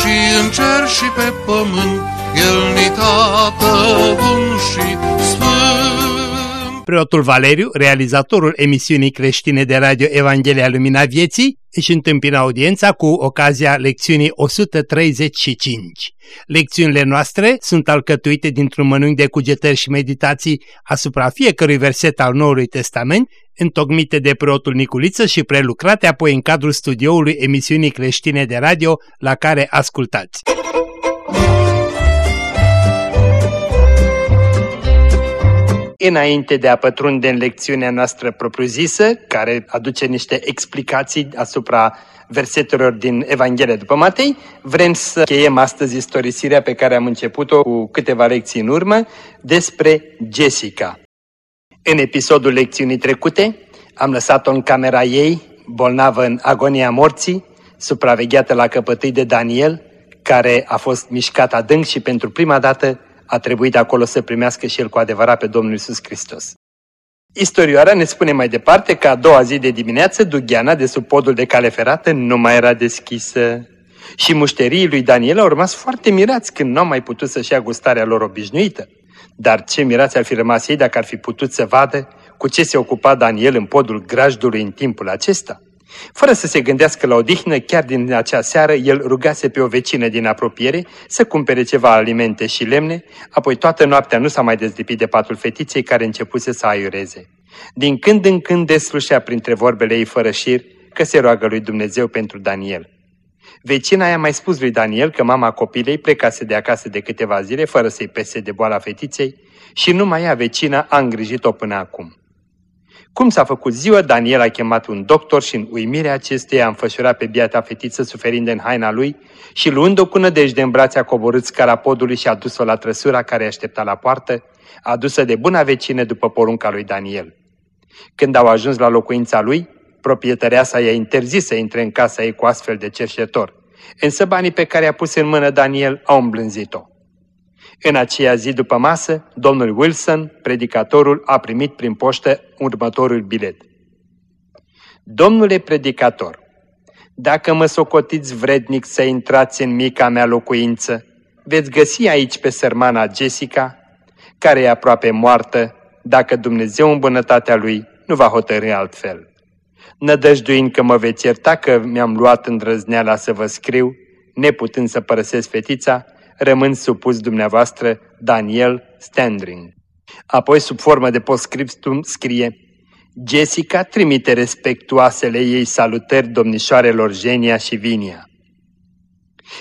și în cer și pe pământ, El ni tată bun și sfânt. Preotul Valeriu, realizatorul emisiunii creștine de radio Evanghelia Lumina Vieții, își întâmpină audiența cu ocazia lecțiunii 135. Lecțiunile noastre sunt alcătuite dintr-un mănânc de cugetări și meditații asupra fiecărui verset al Noului Testament, întocmite de preotul Niculiță și prelucrate apoi în cadrul studioului emisiunii creștine de radio la care ascultați. Înainte de a pătrunde în lecțiunea noastră propriu-zisă, care aduce niște explicații asupra versetelor din Evanghelia după Matei, vrem să cheiem astăzi istorisirea pe care am început-o cu câteva lecții în urmă despre Jessica. În episodul lecțiunii trecute am lăsat-o în camera ei, bolnavă în agonia morții, supravegheată la căpătâi de Daniel, care a fost mișcat adânc și pentru prima dată a trebuit acolo să primească și el cu adevărat pe Domnul Isus Hristos. Istorioara ne spune mai departe că a doua zi de dimineață dugheana de sub podul de cale ferată nu mai era deschisă. Și mușterii lui Daniel au rămas foarte mirați când nu au mai putut să-și ia gustarea lor obișnuită. Dar ce mirați ar fi rămas ei dacă ar fi putut să vadă cu ce se ocupa Daniel în podul grajdului în timpul acesta? Fără să se gândească la odihnă, chiar din acea seară, el rugase pe o vecină din apropiere să cumpere ceva alimente și lemne, apoi toată noaptea nu s-a mai dezlipit de patul fetiței care începuse să aiureze. Din când în când deslușea printre vorbele ei fără șir că se roagă lui Dumnezeu pentru Daniel. Vecina i-a mai spus lui Daniel că mama copilei plecase de acasă de câteva zile fără să-i pese de boala fetiței și numai ea, vecina, a îngrijit-o până acum. Cum s-a făcut ziua, Daniel a chemat un doctor și în uimirea acesteia a înfășurat pe biata fetiță suferind în haina lui și luând-o cu nădejde în brațe a coborât scara podului și a dus-o la trăsura care aștepta la poartă, adusă de buna vecină după porunca lui Daniel. Când au ajuns la locuința lui, proprietărea sa i-a interzis să intre în casa ei cu astfel de cerșetor, însă banii pe care i-a pus în mână Daniel au îmblânzit-o. În aceea zi după masă, domnul Wilson, predicatorul, a primit prin poștă următorul bilet. Domnule predicator, dacă mă socotiți vrednic să intrați în mica mea locuință, veți găsi aici pe sărmana Jessica, care e aproape moartă, dacă Dumnezeu în bunătatea Lui nu va hotărâi altfel. Nădăjduind că mă veți ierta că mi-am luat îndrăzneala să vă scriu, neputând să părăsesc fetița, rămân supus dumneavoastră Daniel Standring. Apoi, sub formă de postscriptum, scrie Jessica trimite respectuoasele ei salutări domnișoarelor Genia și Vinia.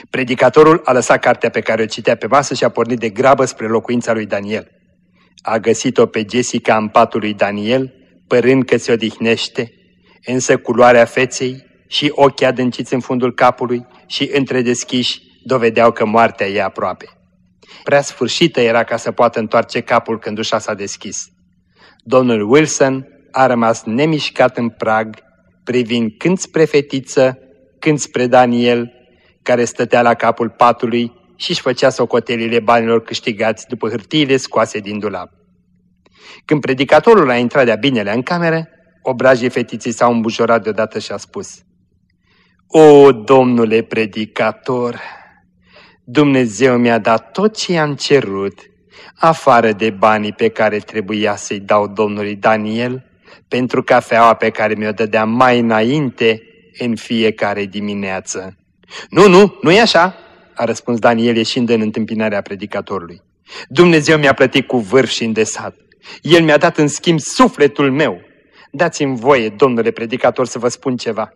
Predicatorul a lăsat cartea pe care o citea pe masă și a pornit de grabă spre locuința lui Daniel. A găsit-o pe Jessica în patul lui Daniel, părând că se odihnește, însă culoarea feței și ochii adânciți în fundul capului și întredeschiși dovedeau că moartea e aproape. Prea sfârșită era ca să poată întoarce capul când ușa s-a deschis. Domnul Wilson a rămas nemișcat în prag, privind când spre fetiță, când spre Daniel, care stătea la capul patului și își făcea socotelile banilor câștigați după hârtiile scoase din dulap. Când predicatorul a intrat de-a binele în cameră, obrajii fetiței s-au îmbujorat deodată și a spus O, domnule predicator, Dumnezeu mi-a dat tot ce i-am cerut, afară de banii pe care trebuia să-i dau domnului Daniel, pentru cafeaua pe care mi-o dădea mai înainte în fiecare dimineață. Nu, nu, nu e așa, a răspuns Daniel ieșind în întâmpinarea predicatorului. Dumnezeu mi-a plătit cu vârf și îndesat. El mi-a dat în schimb sufletul meu. Dați-mi voie, domnule predicator, să vă spun ceva.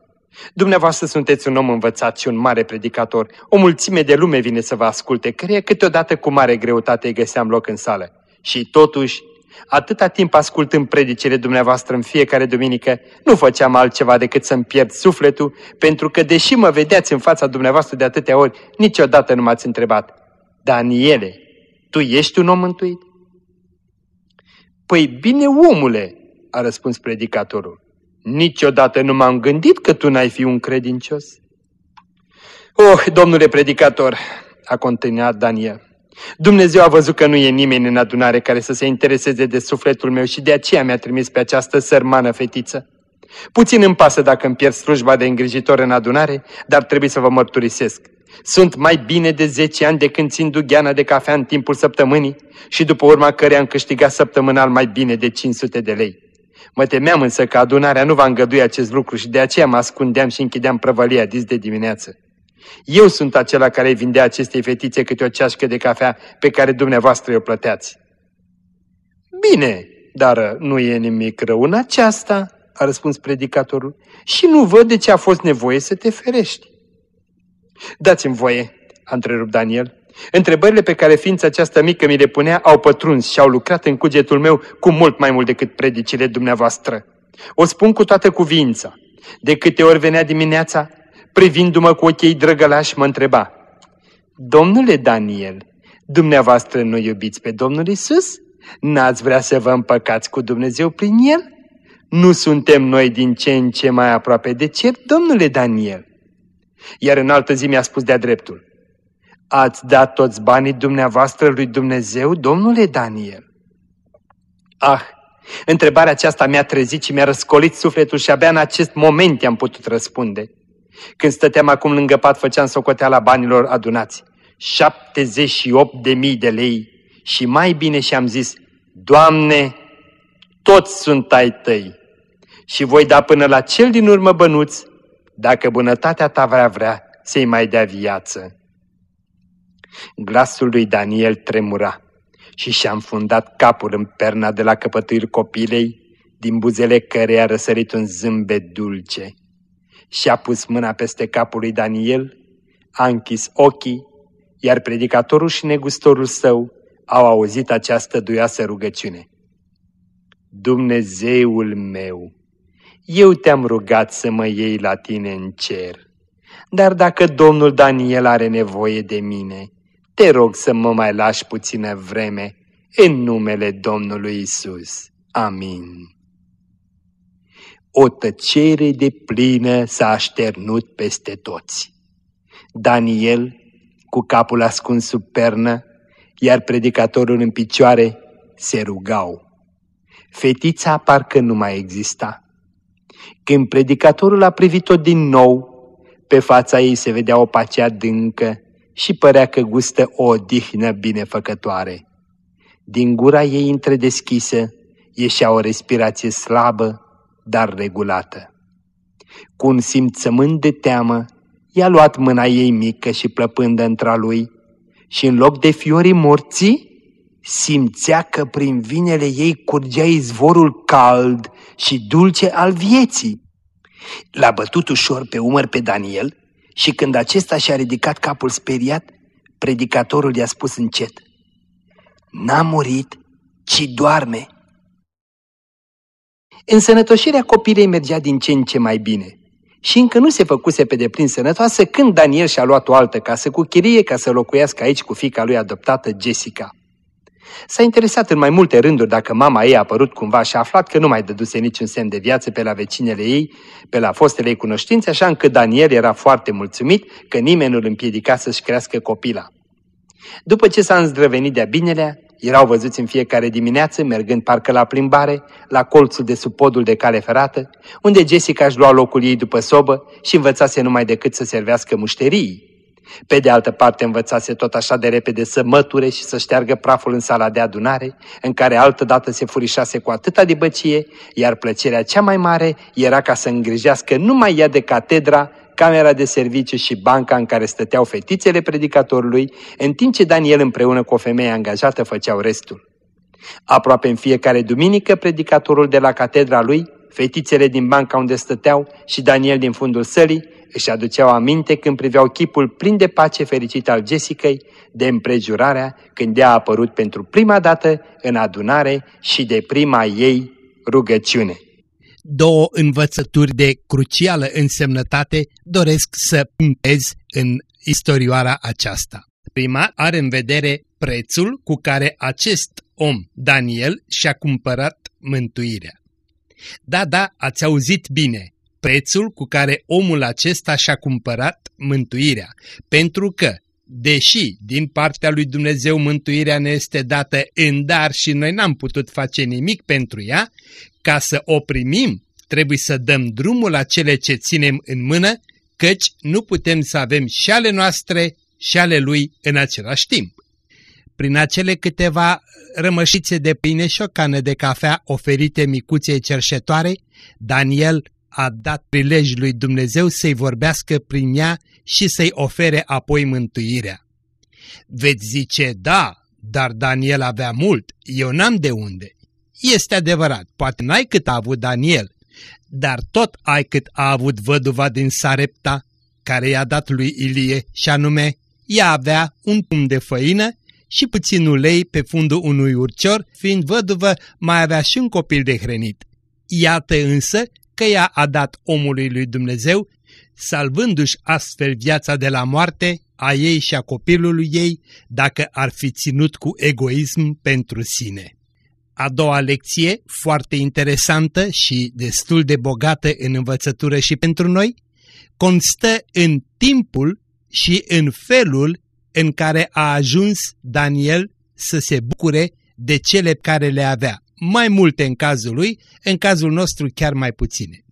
Dumneavoastră sunteți un om învățat și un mare predicator. O mulțime de lume vine să vă asculte, căreia câteodată cu mare greutate îi găseam loc în sală. Și totuși, Atâta timp ascultând predicile dumneavoastră în fiecare duminică, nu făceam altceva decât să-mi pierd sufletul, pentru că, deși mă vedeați în fața dumneavoastră de atâtea ori, niciodată nu m-ați întrebat, Daniele, tu ești un om mântuit? Păi bine, omule, a răspuns predicatorul, niciodată nu m-am gândit că tu n-ai fi un credincios. Oh, domnule predicator, a continuat Daniel, Dumnezeu a văzut că nu e nimeni în adunare care să se intereseze de sufletul meu și de aceea mi-a trimis pe această sărmană fetiță. Puțin îmi pasă dacă îmi pierd slujba de îngrijitor în adunare, dar trebuie să vă mărturisesc. Sunt mai bine de 10 ani de când țin dugheana de cafea în timpul săptămânii și după urma care am câștigat săptămânal mai bine de 500 de lei. Mă temeam însă că adunarea nu va îngădui acest lucru și de aceea mă ascundeam și închideam prăvălia dis de dimineață. Eu sunt acela care îi vindea acestei fetițe câte o ceașcă de cafea pe care dumneavoastră o plăteați. Bine, dar nu e nimic rău în aceasta, a răspuns predicatorul, și nu văd de ce a fost nevoie să te ferești. Dați-mi voie, a întrerupt Daniel. Întrebările pe care ființa aceasta mică mi le punea au pătruns și au lucrat în cugetul meu cu mult mai mult decât predicile dumneavoastră. O spun cu toată cuvința. De câte ori venea dimineața, privindu-mă cu ochii drăgălași, mă întreba, Domnule Daniel, dumneavoastră nu iubiți pe Domnul Isus? N-ați vrea să vă împăcați cu Dumnezeu prin El? Nu suntem noi din ce în ce mai aproape de cer, domnule Daniel? Iar în altă zi mi-a spus de-a dreptul, Ați dat toți banii dumneavoastră lui Dumnezeu, domnule Daniel? Ah, întrebarea aceasta mi-a trezit și mi-a răscolit sufletul și abia în acest moment i-am putut răspunde. Când stăteam acum lângă pat, făceam socoteala banilor adunați. 78 de mii de lei și mai bine și-am zis, Doamne, toți sunt ai tăi și voi da până la cel din urmă bănuț, dacă bunătatea ta vrea vrea să-i mai dea viață. Glasul lui Daniel tremura și și-a înfundat capul în perna de la căpătâiri copilei, din buzele care a răsărit un zâmbet dulce și-a pus mâna peste capul lui Daniel, a închis ochii, iar predicatorul și negustorul său au auzit această duioasă rugăciune. Dumnezeul meu, eu te-am rugat să mă iei la tine în cer, dar dacă domnul Daniel are nevoie de mine, te rog să mă mai lași puțină vreme în numele Domnului Isus. Amin. O tăcere de plină s-a așternut peste toți. Daniel, cu capul ascuns sub pernă, iar predicatorul în picioare, se rugau. Fetița parcă nu mai exista. Când predicatorul a privit-o din nou, pe fața ei se vedea o pace adâncă și părea că gustă o odihnă binefăcătoare. Din gura ei întredeschisă ieșea o respirație slabă, dar regulată. Cu un simțământ de teamă, i-a luat mâna ei mică și plăpândă între lui și în loc de fiorii morții, simțea că prin vinele ei curgea izvorul cald și dulce al vieții. L-a bătut ușor pe umăr pe Daniel și când acesta și-a ridicat capul speriat, predicatorul i-a spus încet, N-a murit, ci doarme. Însănătoșirea copilei mergea din ce în ce mai bine și încă nu se făcuse pe deplin sănătoasă când Daniel și-a luat o altă casă cu chirie ca să locuiască aici cu fica lui adoptată, Jessica. S-a interesat în mai multe rânduri dacă mama ei a apărut cumva și a aflat că nu mai dăduse niciun semn de viață pe la vecinele ei, pe la fostele ei cunoștințe, așa încât Daniel era foarte mulțumit că nimeni nu îl împiedica să-și crească copila. După ce s-a îndrăvenit de-a binelea, erau văzuți în fiecare dimineață, mergând parcă la plimbare, la colțul de sub podul de cale ferată, unde Jessica își lua locul ei după sobă și învățase numai decât să servească mușterii. Pe de altă parte învățase tot așa de repede să măture și să șteargă praful în sala de adunare, în care altădată se furișase cu atâta de băcie, iar plăcerea cea mai mare era ca să îngrijească numai ea de catedra, camera de serviciu și banca în care stăteau fetițele predicatorului, în timp ce Daniel împreună cu o femeie angajată făceau restul. Aproape în fiecare duminică, predicatorul de la catedra lui, fetițele din banca unde stăteau și Daniel din fundul sălii, își aduceau aminte când priveau chipul plin de pace fericit al Jessicăi, de împrejurarea când ea a apărut pentru prima dată în adunare și de prima ei rugăciune. Două învățături de crucială însemnătate doresc să punctez în istorioara aceasta. Prima are în vedere prețul cu care acest om, Daniel, și-a cumpărat mântuirea. Da, da, ați auzit bine, prețul cu care omul acesta și-a cumpărat mântuirea, pentru că, deși din partea lui Dumnezeu mântuirea ne este dată în dar și noi n-am putut face nimic pentru ea, ca să o primim, trebuie să dăm drumul la cele ce ținem în mână, căci nu putem să avem și ale noastre și ale lui în același timp. Prin acele câteva rămășițe de pâine și o cană de cafea oferite micuței cerșetoare, Daniel a dat prilej lui Dumnezeu să-i vorbească prin ea și să-i ofere apoi mântuirea. Veți zice, da, dar Daniel avea mult, eu n-am de unde. Este adevărat, poate n-ai cât a avut Daniel, dar tot ai cât a avut văduva din Sarepta, care i-a dat lui Ilie, și anume, ea avea un pum de făină și puțin ulei pe fundul unui urcior, fiind văduvă, mai avea și un copil de hrănit. Iată însă că ea a dat omului lui Dumnezeu, salvându-și astfel viața de la moarte a ei și a copilului ei, dacă ar fi ținut cu egoism pentru sine. A doua lecție, foarte interesantă și destul de bogată în învățătură și pentru noi, constă în timpul și în felul în care a ajuns Daniel să se bucure de cele care le avea. Mai multe în cazul lui, în cazul nostru chiar mai puține.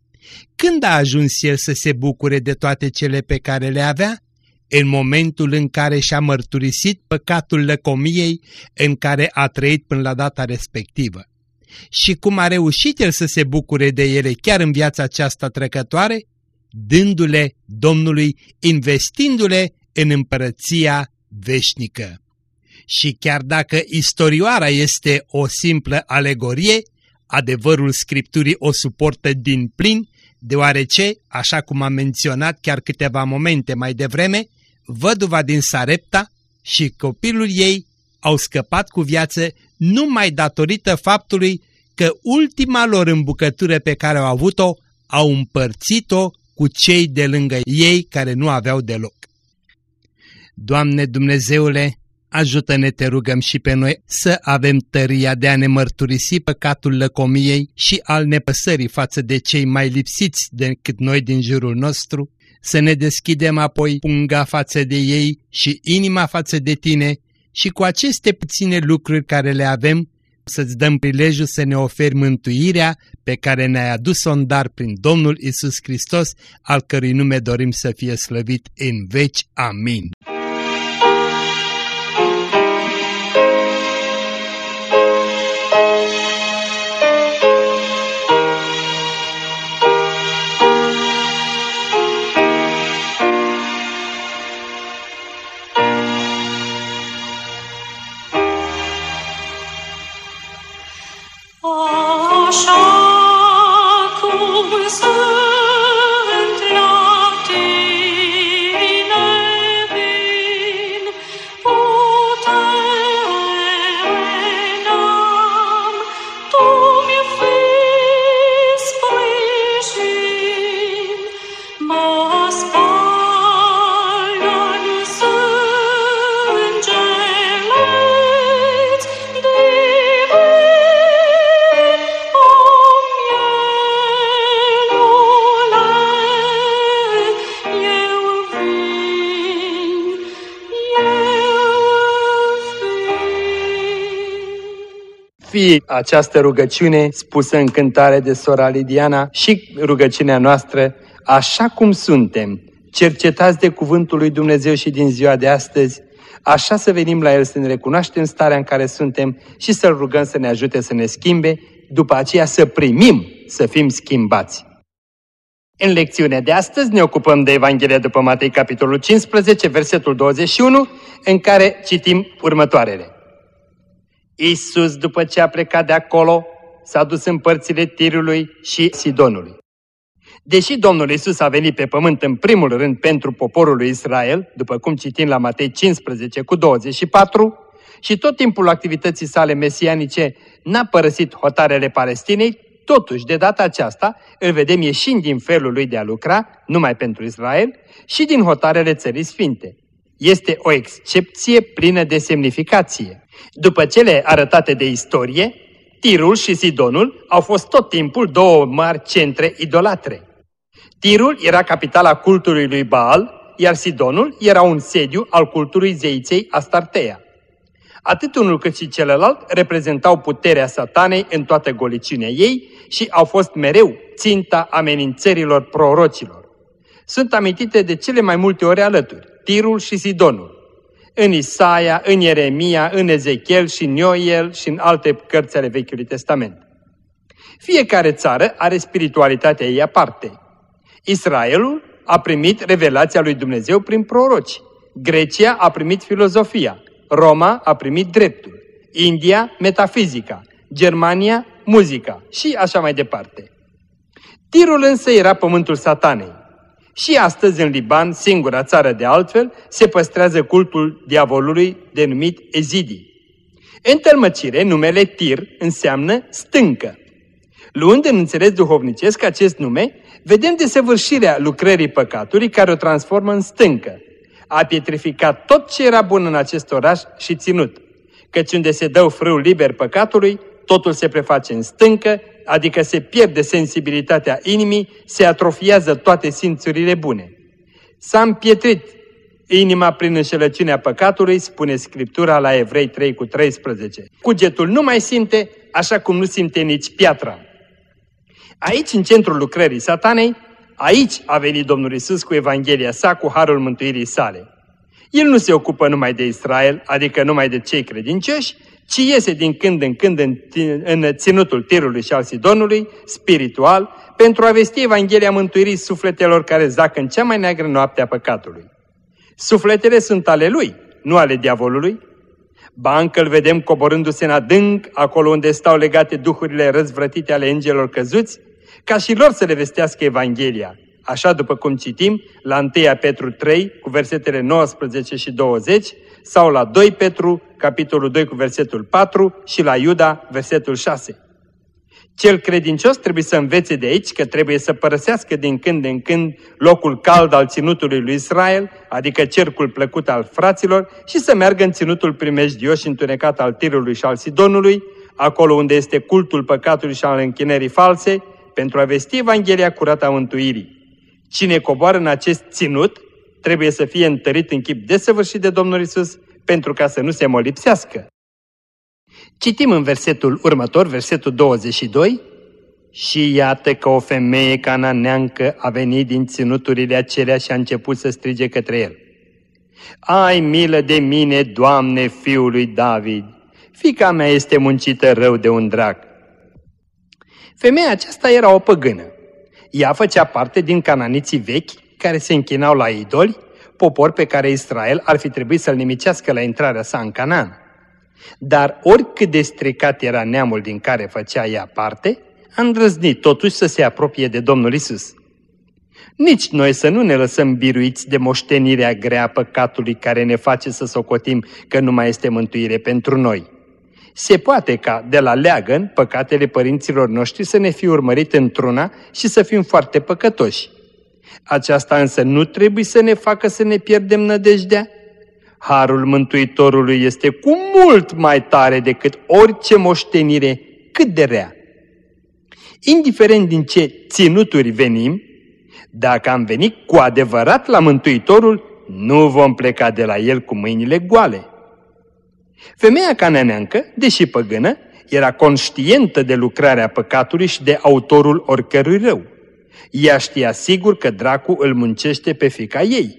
Când a ajuns el să se bucure de toate cele pe care le avea? În momentul în care și-a mărturisit păcatul lăcomiei în care a trăit până la data respectivă. Și cum a reușit el să se bucure de ele chiar în viața aceasta trecătoare? Dându-le Domnului, investindu-le în împărăția veșnică. Și chiar dacă istorioara este o simplă alegorie, adevărul Scripturii o suportă din plin, deoarece, așa cum am menționat chiar câteva momente mai devreme, văduva din Sarepta și copilul ei au scăpat cu viață numai datorită faptului că ultima lor îmbucătură pe care au avut-o au împărțit-o cu cei de lângă ei care nu aveau deloc. Doamne Dumnezeule, ajută-ne, te rugăm și pe noi să avem tăria de a ne mărturisi păcatul lăcomiei și al nepăsării față de cei mai lipsiți decât noi din jurul nostru, să ne deschidem apoi punga față de ei și inima față de tine și cu aceste puține lucruri care le avem să-ți dăm prilejul să ne oferi mântuirea pe care ne-ai adus-o în dar prin Domnul Isus Hristos, al cărui nume dorim să fie slăvit în veci. Amin. Fie această rugăciune spusă în cântare de sora Lidiana și rugăciunea noastră, așa cum suntem, cercetați de cuvântul lui Dumnezeu și din ziua de astăzi, așa să venim la El să ne recunoaștem starea în care suntem și să-L rugăm să ne ajute să ne schimbe, după aceea să primim să fim schimbați. În lecțiunea de astăzi ne ocupăm de Evanghelia după Matei, capitolul 15, versetul 21, în care citim următoarele. Isus, după ce a plecat de acolo, s-a dus în părțile Tirului și Sidonului. Deși Domnul Isus a venit pe pământ în primul rând pentru poporul lui Israel, după cum citim la Matei 15 cu 24, și tot timpul activității sale mesianice n-a părăsit hotarele Palestinei, totuși de data aceasta îl vedem ieșind din felul lui de a lucra, numai pentru Israel, și din hotarele țării sfinte. Este o excepție plină de semnificație. După cele arătate de istorie, Tirul și Sidonul au fost tot timpul două mari centre idolatre. Tirul era capitala cultului lui Baal, iar Sidonul era un sediu al cultului zeiței Astartea. Atât unul cât și celălalt reprezentau puterea satanei în toată goliciunea ei și au fost mereu ținta amenințărilor prorocilor. Sunt amintite de cele mai multe ori alături, Tirul și Sidonul. În Isaia, în Ieremia, în Ezechiel și în Ioel și în alte cărți ale Vechiului Testament. Fiecare țară are spiritualitatea ei aparte. Israelul a primit revelația lui Dumnezeu prin proroci. Grecia a primit filozofia. Roma a primit dreptul. India, metafizica. Germania, muzica. Și așa mai departe. Tirul însă era pământul satanei. Și astăzi în Liban, singura țară de altfel, se păstrează cultul diavolului denumit Ezidi. În tălmăcire, numele Tir înseamnă stâncă. Luând în înțeles duhovnicesc acest nume, vedem desăvârșirea lucrării păcatului care o transformă în stâncă. A pietrificat tot ce era bun în acest oraș și ținut. Căci unde se dă frâul liber păcatului, totul se preface în stâncă, adică se pierde sensibilitatea inimii, se atrofiază toate simțurile bune. S-a împietrit inima prin înșelăciunea păcatului, spune Scriptura la Evrei 3 cu 13. Cugetul nu mai simte, așa cum nu simte nici piatra. Aici, în centrul lucrării satanei, aici a venit Domnul Isus cu Evanghelia sa, cu harul mântuirii sale. El nu se ocupă numai de Israel, adică numai de cei credincioși, ci iese din când în când în, în ținutul Tirului și al Sidonului, spiritual, pentru a vesti Evanghelia mântuirii sufletelor care zac în cea mai neagră noapte a păcatului. Sufletele sunt ale lui, nu ale diavolului. Ba încă îl vedem coborându-se în adânc, acolo unde stau legate duhurile răzvrătite ale îngelor căzuți, ca și lor să le vestească Evanghelia. Așa după cum citim la 1 Petru 3 cu versetele 19 și 20 sau la 2 Petru capitolul 2 cu versetul 4 și la Iuda versetul 6. Cel credincios trebuie să învețe de aici că trebuie să părăsească din când în când locul cald al ținutului lui Israel, adică cercul plăcut al fraților, și să meargă în ținutul primejdios și întunecat al Tirului și al Sidonului, acolo unde este cultul păcatului și al închinării false, pentru a vesti Evanghelia curată a mântuirii. Cine coboară în acest ținut trebuie să fie întărit în chip desăvârșit de Domnul Isus pentru ca să nu se molipsească. Citim în versetul următor, versetul 22, și iată că o femeie cananeancă a venit din ținuturile acelea și a început să strige către el. Ai milă de mine, Doamne, fiul lui David! Fica mea este muncită rău de un drac. Femeia aceasta era o păgână. Ea făcea parte din cananiții vechi care se închinau la idoli, popor pe care Israel ar fi trebuit să-l nimicească la intrarea sa în Canaan. Dar oricât de stricat era neamul din care făcea ea parte, a îndrăznit totuși să se apropie de Domnul Isus. Nici noi să nu ne lăsăm biruiți de moștenirea grea păcatului care ne face să socotim că nu mai este mântuire pentru noi. Se poate ca de la leagăn păcatele părinților noștri să ne fi urmărit într-una și să fim foarte păcătoși. Aceasta însă nu trebuie să ne facă să ne pierdem nădejdea. Harul Mântuitorului este cu mult mai tare decât orice moștenire, cât de rea. Indiferent din ce ținuturi venim, dacă am venit cu adevărat la Mântuitorul, nu vom pleca de la El cu mâinile goale. Femeia cananeancă, deși păgână, era conștientă de lucrarea păcatului și de autorul oricărui rău. Ea știa sigur că dracu îl muncește pe fica ei.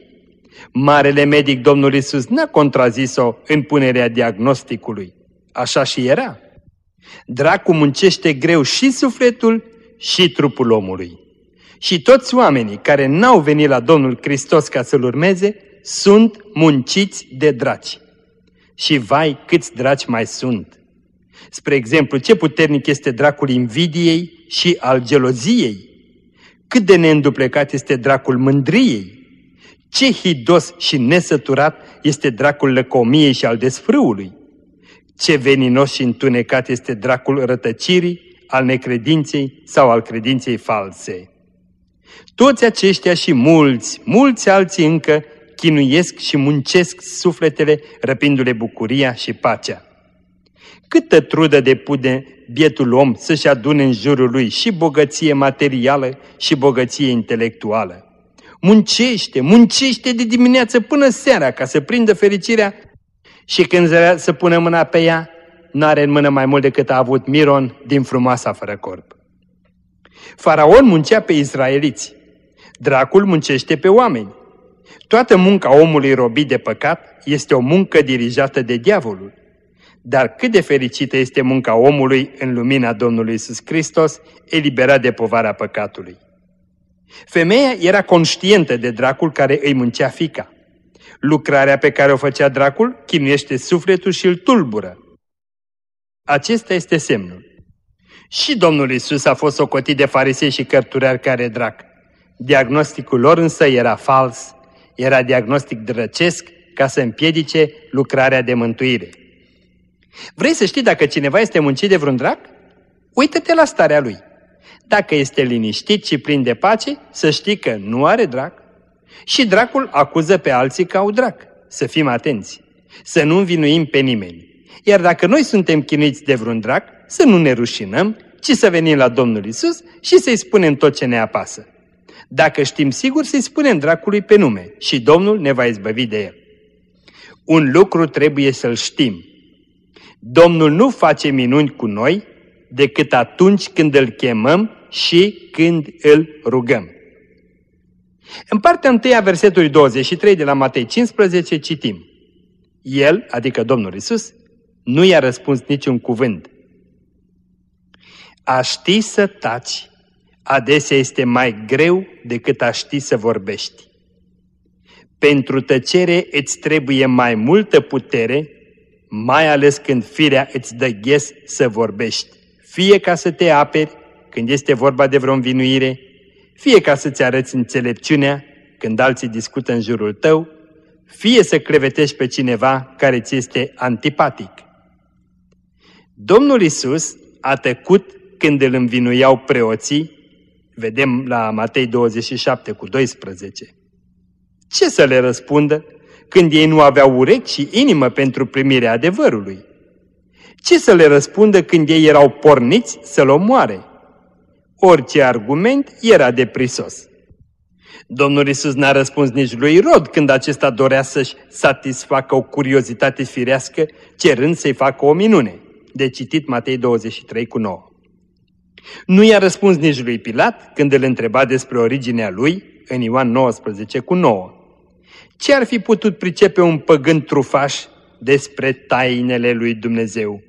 Marele medic Domnul Isus n-a contrazis-o în punerea diagnosticului. Așa și era. Dracu muncește greu și sufletul și trupul omului. Și toți oamenii care n-au venit la Domnul Hristos ca să-L urmeze, sunt munciți de draci. Și vai câți draci mai sunt! Spre exemplu, ce puternic este dracul invidiei și al geloziei, Cât de neînduplecat este dracul mândriei! Ce hidos și nesăturat este dracul lăcomiei și al desfrâului! Ce veninos și întunecat este dracul rătăcirii, al necredinței sau al credinței false! Toți aceștia și mulți, mulți alții încă chinuiesc și muncesc sufletele, răpindu-le bucuria și pacea. Câtă trudă depune bietul om să-și adune în jurul lui și bogăție materială și bogăție intelectuală. Muncește, muncește de dimineață până seara ca să prindă fericirea și când vrea să pună mâna pe ea, n-are în mână mai mult decât a avut Miron din frumoasa fără corp. Faraon muncea pe israeliți. Dracul muncește pe oameni. Toată munca omului robit de păcat este o muncă dirijată de diavolul. Dar cât de fericită este munca omului în lumina Domnului Isus Hristos, eliberat de povara păcatului. Femeia era conștientă de dracul care îi muncea fica. Lucrarea pe care o făcea dracul chinuiește sufletul și îl tulbură. Acesta este semnul. Și Domnul Isus a fost socotit de farisei și cărturari care drac. Diagnosticul lor însă era fals, era diagnostic drăcesc ca să împiedice lucrarea de mântuire. Vrei să știi dacă cineva este muncit de vreun drac? Uită-te la starea lui. Dacă este liniștit și plin de pace, să știi că nu are drac. Și dracul acuză pe alții că au drac. Să fim atenți. Să nu învinuim pe nimeni. Iar dacă noi suntem chinuiți de vreun drac, să nu ne rușinăm, ci să venim la Domnul Isus și să-i spunem tot ce ne apasă. Dacă știm sigur, să-i spunem dracului pe nume și Domnul ne va izbăvi de el. Un lucru trebuie să-l știm. Domnul nu face minuni cu noi decât atunci când îl chemăm și când îl rugăm. În partea întâi a versetului 23 de la Matei 15 citim. El, adică Domnul Isus, nu i-a răspuns niciun cuvânt. A ști să taci adesea este mai greu decât a ști să vorbești. Pentru tăcere îți trebuie mai multă putere, mai ales când firea îți dă ghes să vorbești. Fie ca să te aperi când este vorba de vreo învinuire, fie ca să-ți arăți înțelepciunea când alții discută în jurul tău, fie să clevetești pe cineva care ți este antipatic. Domnul Isus a tăcut când îl învinuiau preoții, vedem la Matei 27 cu 12. Ce să le răspundă când ei nu aveau urechi și inimă pentru primirea adevărului? Ce să le răspundă când ei erau porniți să-l omoare? Orice argument era de prisos. Domnul Isus n-a răspuns nici lui Rod când acesta dorea să-și satisfacă o curiozitate firească, cerând să-i facă o minune. De citit Matei 23 cu 9. Nu i-a răspuns nici lui Pilat când îl întreba despre originea lui în Ioan 19 cu 9. Ce ar fi putut pricepe un păgân trufaș despre tainele lui Dumnezeu?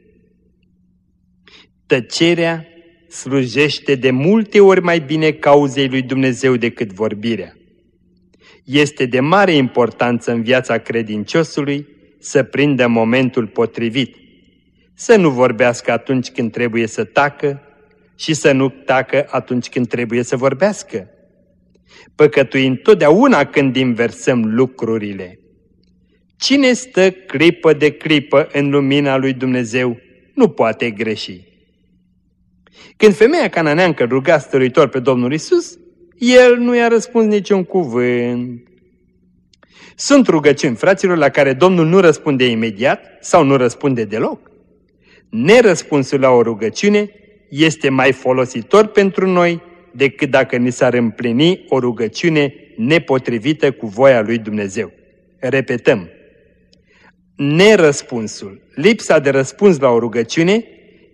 Tăcerea slujește de multe ori mai bine cauzei lui Dumnezeu decât vorbirea. Este de mare importanță în viața credinciosului să prindă momentul potrivit, să nu vorbească atunci când trebuie să tacă și să nu tacă atunci când trebuie să vorbească. Păcătuim totdeauna când inversăm lucrurile. Cine stă clipă de clipă în lumina lui Dumnezeu nu poate greși. Când femeia cananeancă ruga stăruitor pe Domnul Isus, el nu i-a răspuns niciun cuvânt. Sunt rugăciuni, fraților, la care Domnul nu răspunde imediat sau nu răspunde deloc. Nerăspunsul la o rugăciune este mai folositor pentru noi decât dacă ni s-ar împlini o rugăciune nepotrivită cu voia lui Dumnezeu. Repetăm, nerăspunsul, lipsa de răspuns la o rugăciune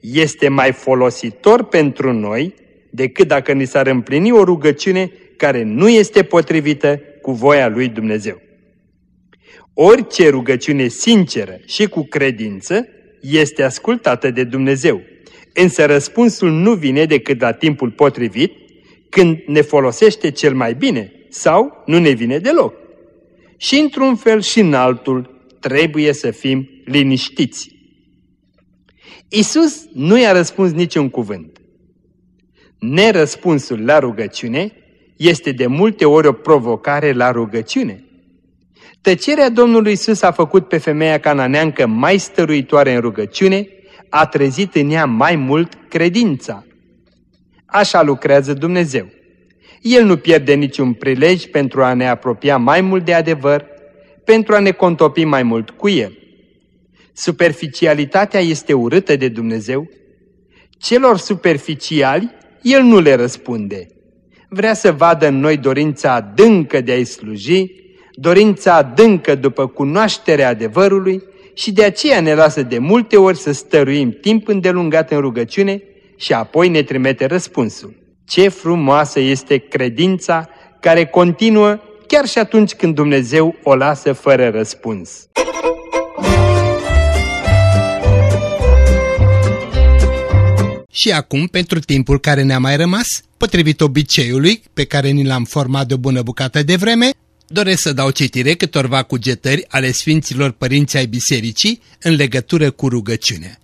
este mai folositor pentru noi decât dacă ni s-ar împlini o rugăciune care nu este potrivită cu voia lui Dumnezeu. Orice rugăciune sinceră și cu credință este ascultată de Dumnezeu, însă răspunsul nu vine decât la timpul potrivit, când ne folosește cel mai bine sau nu ne vine deloc. Și într-un fel și în altul trebuie să fim liniștiți. Isus nu i-a răspuns niciun cuvânt. Nerăspunsul la rugăciune este de multe ori o provocare la rugăciune. Tăcerea Domnului Isus a făcut pe femeia cananeancă mai stăruitoare în rugăciune, a trezit în ea mai mult credința. Așa lucrează Dumnezeu. El nu pierde niciun prilej pentru a ne apropia mai mult de adevăr, pentru a ne contopi mai mult cu El. Superficialitatea este urâtă de Dumnezeu. Celor superficiali, El nu le răspunde. Vrea să vadă în noi dorința adâncă de a-i sluji, dorința adâncă după cunoașterea adevărului și de aceea ne lasă de multe ori să stăruim timp îndelungat în rugăciune și apoi ne trimite răspunsul. Ce frumoasă este credința care continuă chiar și atunci când Dumnezeu o lasă fără răspuns. Și acum, pentru timpul care ne-a mai rămas, potrivit obiceiului pe care ni l-am format de o bună bucată de vreme, doresc să dau citire câtorva cugetări ale Sfinților Părinți ai Bisericii în legătură cu rugăciunea.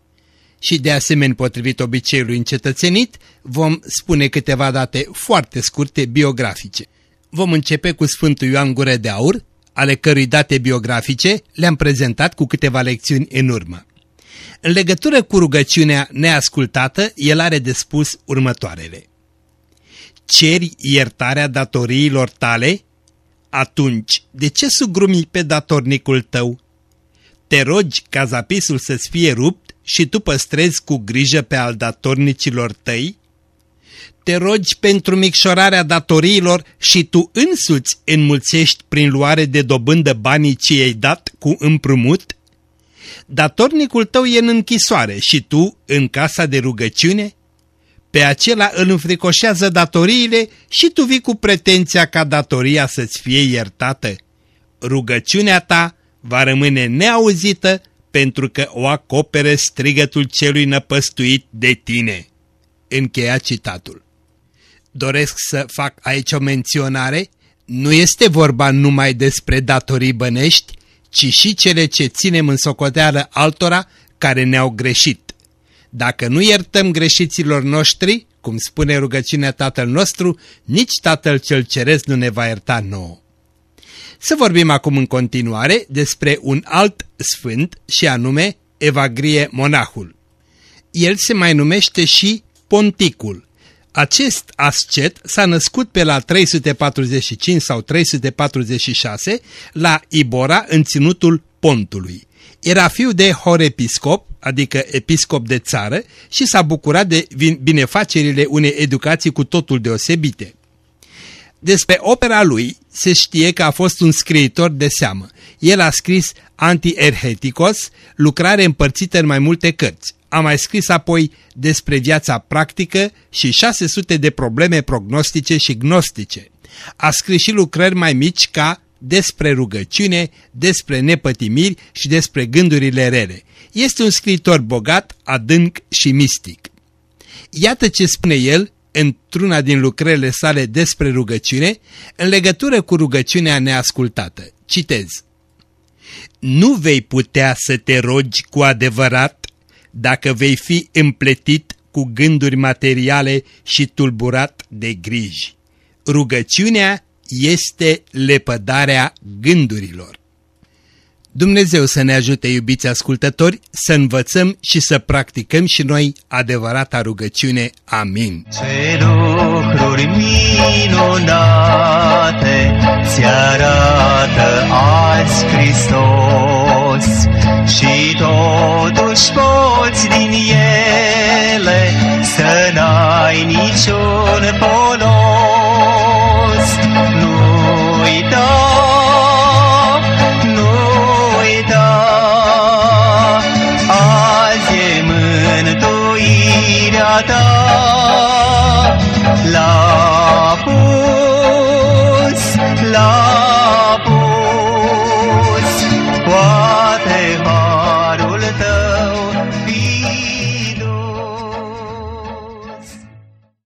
Și de asemenea, potrivit obiceiului încetățenit, vom spune câteva date foarte scurte biografice. Vom începe cu Sfântul Ioan Gură de Aur, ale cărui date biografice le-am prezentat cu câteva lecțiuni în urmă. În legătură cu rugăciunea neascultată, el are de spus următoarele. Ceri iertarea datoriilor tale? Atunci, de ce sugrumi pe datornicul tău? Te rogi ca zapisul să-ți fie rupt și tu păstrezi cu grijă pe al datornicilor tăi? Te rogi pentru micșorarea datoriilor și tu însuți înmulțești prin luare de dobândă banii ce i-ai dat cu împrumut? Datornicul tău e în închisoare și tu în casa de rugăciune? Pe acela îl înfricoșează datoriile și tu vii cu pretenția ca datoria să-ți fie iertată. Rugăciunea ta va rămâne neauzită pentru că o acopere strigătul celui năpăstuit de tine. Încheia citatul. Doresc să fac aici o menționare. Nu este vorba numai despre datorii bănești, ci și cele ce ținem în socoteală altora care ne-au greșit. Dacă nu iertăm greșiților noștri, cum spune rugăciunea Tatăl nostru, nici Tatăl cel Ceresc nu ne va ierta nouă. Să vorbim acum în continuare despre un alt sfânt și anume Evagrie Monahul. El se mai numește și Ponticul. Acest ascet s-a născut pe la 345 sau 346 la Ibora în ținutul Pontului. Era fiu de horepiscop, adică episcop de țară, și s-a bucurat de binefacerile unei educații cu totul deosebite. Despre opera lui se știe că a fost un scriitor de seamă. El a scris Anti-Erheticos, lucrare împărțită în mai multe cărți. A mai scris apoi despre viața practică și 600 de probleme prognostice și gnostice. A scris și lucrări mai mici ca despre rugăciune, despre nepătimiri și despre gândurile rele. Este un scriitor bogat, adânc și mistic. Iată ce spune el într-una din lucrările sale despre rugăciune, în legătură cu rugăciunea neascultată. Citez. Nu vei putea să te rogi cu adevărat dacă vei fi împletit cu gânduri materiale și tulburat de griji. Rugăciunea este lepădarea gândurilor. Dumnezeu să ne ajute, iubiți ascultători, să învățăm și să practicăm și noi adevărata rugăciune. Amin. Ce lucruri minunate ți arată azi Hristos și totuși poți din ele să n-ai niciun post